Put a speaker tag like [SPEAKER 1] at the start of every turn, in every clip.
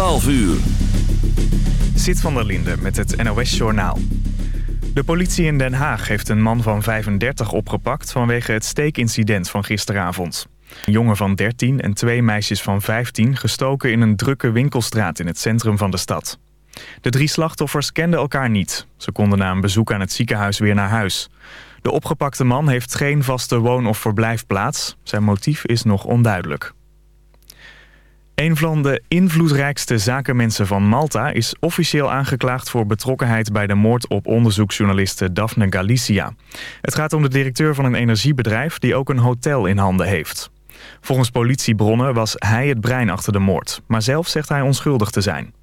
[SPEAKER 1] 12 uur.
[SPEAKER 2] Zit van der Linde met het NOS-journaal. De politie in Den Haag heeft een man van 35 opgepakt... vanwege het steekincident van gisteravond. Een jongen van 13 en twee meisjes van 15 gestoken in een drukke winkelstraat in het centrum van de stad. De drie slachtoffers kenden elkaar niet. Ze konden na een bezoek aan het ziekenhuis weer naar huis. De opgepakte man heeft geen vaste woon- of verblijfplaats. Zijn motief is nog onduidelijk. Een van de invloedrijkste zakenmensen van Malta is officieel aangeklaagd voor betrokkenheid bij de moord op onderzoeksjournaliste Daphne Galicia. Het gaat om de directeur van een energiebedrijf die ook een hotel in handen heeft. Volgens politiebronnen was hij het brein achter de moord, maar zelf zegt hij onschuldig te zijn.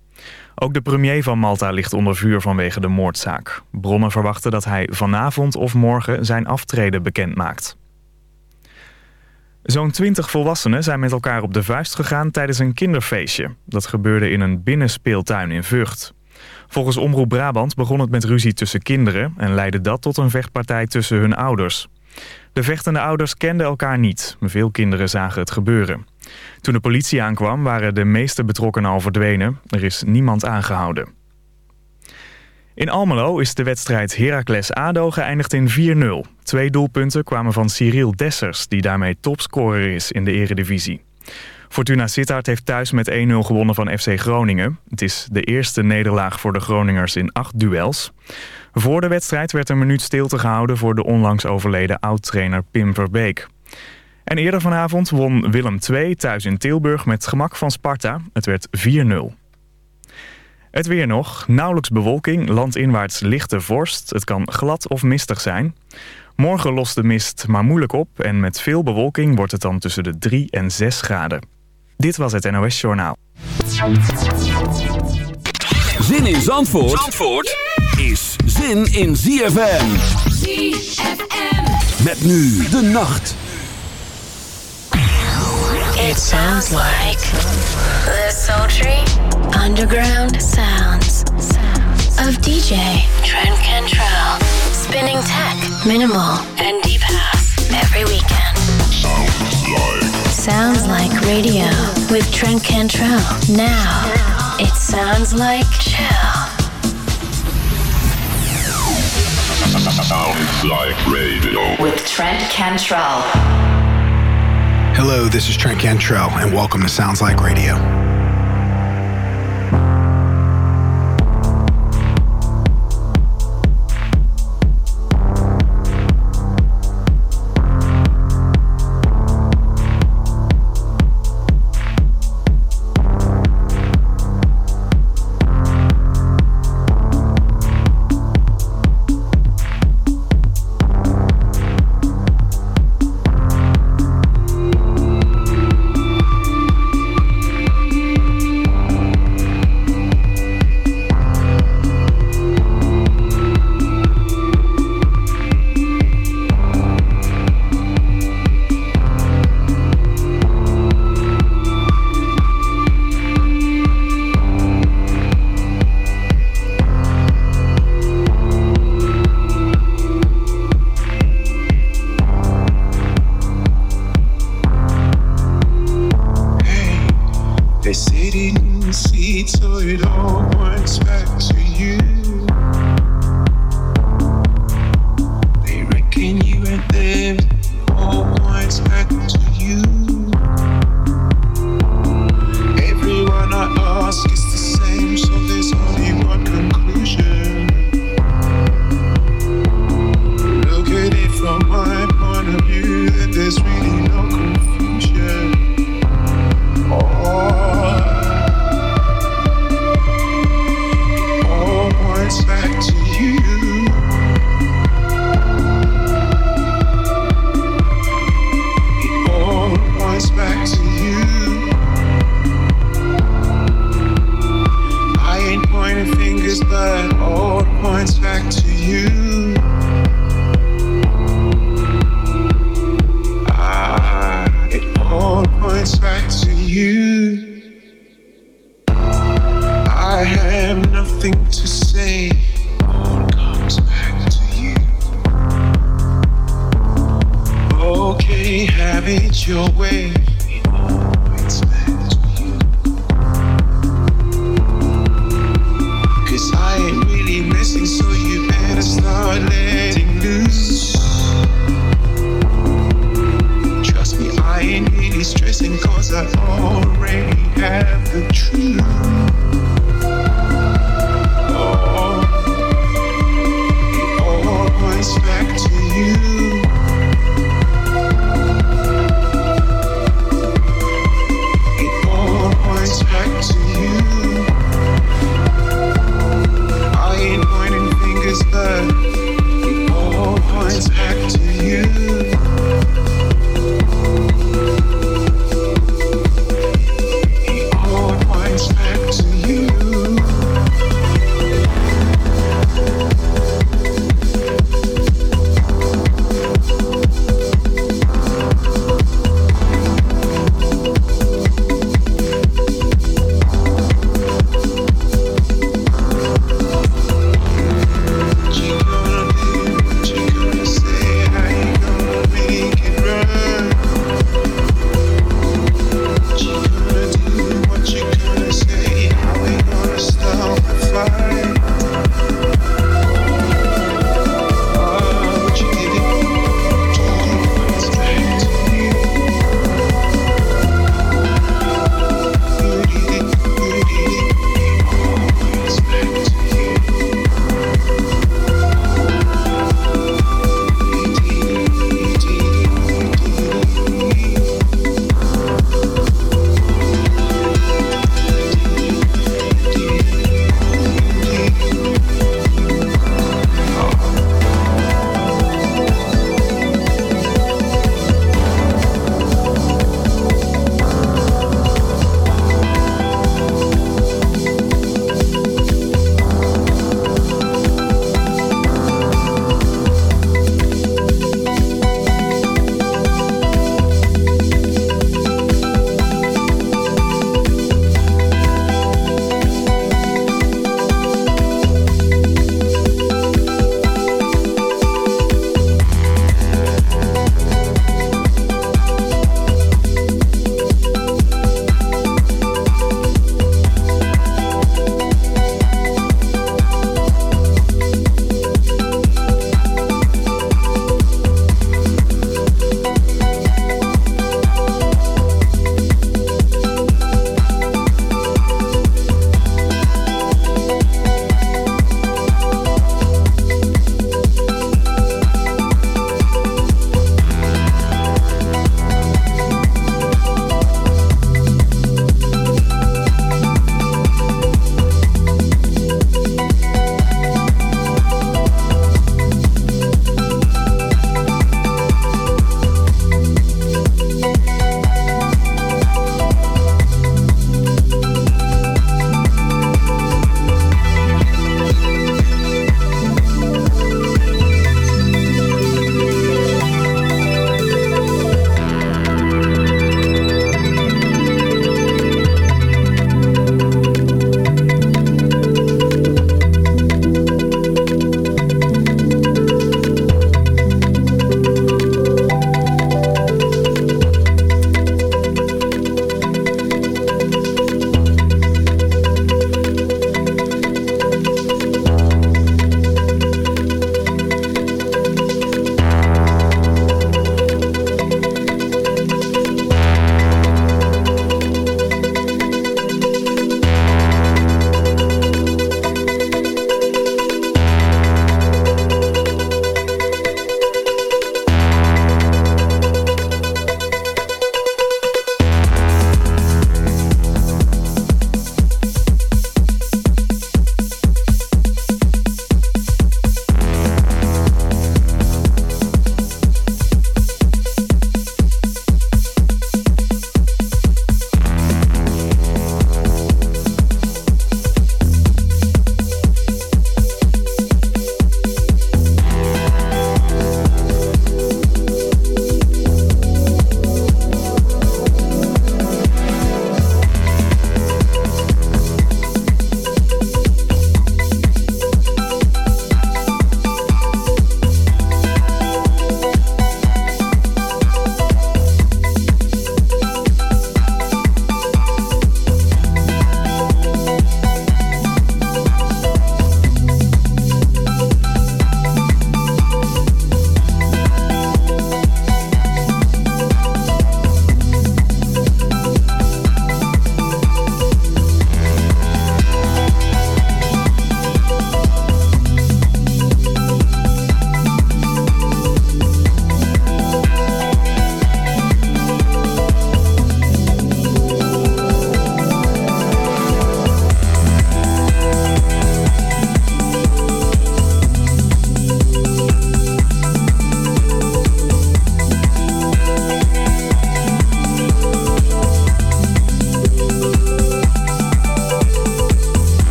[SPEAKER 2] Ook de premier van Malta ligt onder vuur vanwege de moordzaak. Bronnen verwachten dat hij vanavond of morgen zijn aftreden bekendmaakt. Zo'n twintig volwassenen zijn met elkaar op de vuist gegaan tijdens een kinderfeestje. Dat gebeurde in een binnenspeeltuin in Vught. Volgens Omroep Brabant begon het met ruzie tussen kinderen... en leidde dat tot een vechtpartij tussen hun ouders. De vechtende ouders kenden elkaar niet. Veel kinderen zagen het gebeuren. Toen de politie aankwam waren de meeste betrokkenen al verdwenen. Er is niemand aangehouden. In Almelo is de wedstrijd Heracles-ADO geëindigd in 4-0. Twee doelpunten kwamen van Cyril Dessers, die daarmee topscorer is in de eredivisie. Fortuna Sittard heeft thuis met 1-0 gewonnen van FC Groningen. Het is de eerste nederlaag voor de Groningers in acht duels. Voor de wedstrijd werd een minuut stilte gehouden voor de onlangs overleden oud-trainer Pim Verbeek. En eerder vanavond won Willem II thuis in Tilburg met gemak van Sparta. Het werd 4-0. Het weer nog. Nauwelijks bewolking, landinwaarts lichte vorst. Het kan glad of mistig zijn. Morgen lost de mist maar moeilijk op... en met veel bewolking wordt het dan tussen de 3 en 6 graden. Dit was het NOS Journaal.
[SPEAKER 1] Zin in Zandvoort, Zandvoort is zin in ZFM.
[SPEAKER 3] ZFM.
[SPEAKER 1] Met nu de nacht.
[SPEAKER 4] It sounds like sultry underground sounds of DJ Trent Cantrell spinning tech, minimal, and deep house every weekend. Sounds like radio with Trent Cantrell. Now it sounds like chill.
[SPEAKER 5] Sounds like radio.
[SPEAKER 6] with Trent Cantrell.
[SPEAKER 7] Hello, this is Trent Cantrell, and welcome to Sounds Like Radio.
[SPEAKER 8] In seats, so it all points back to you.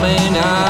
[SPEAKER 8] coming
[SPEAKER 1] out.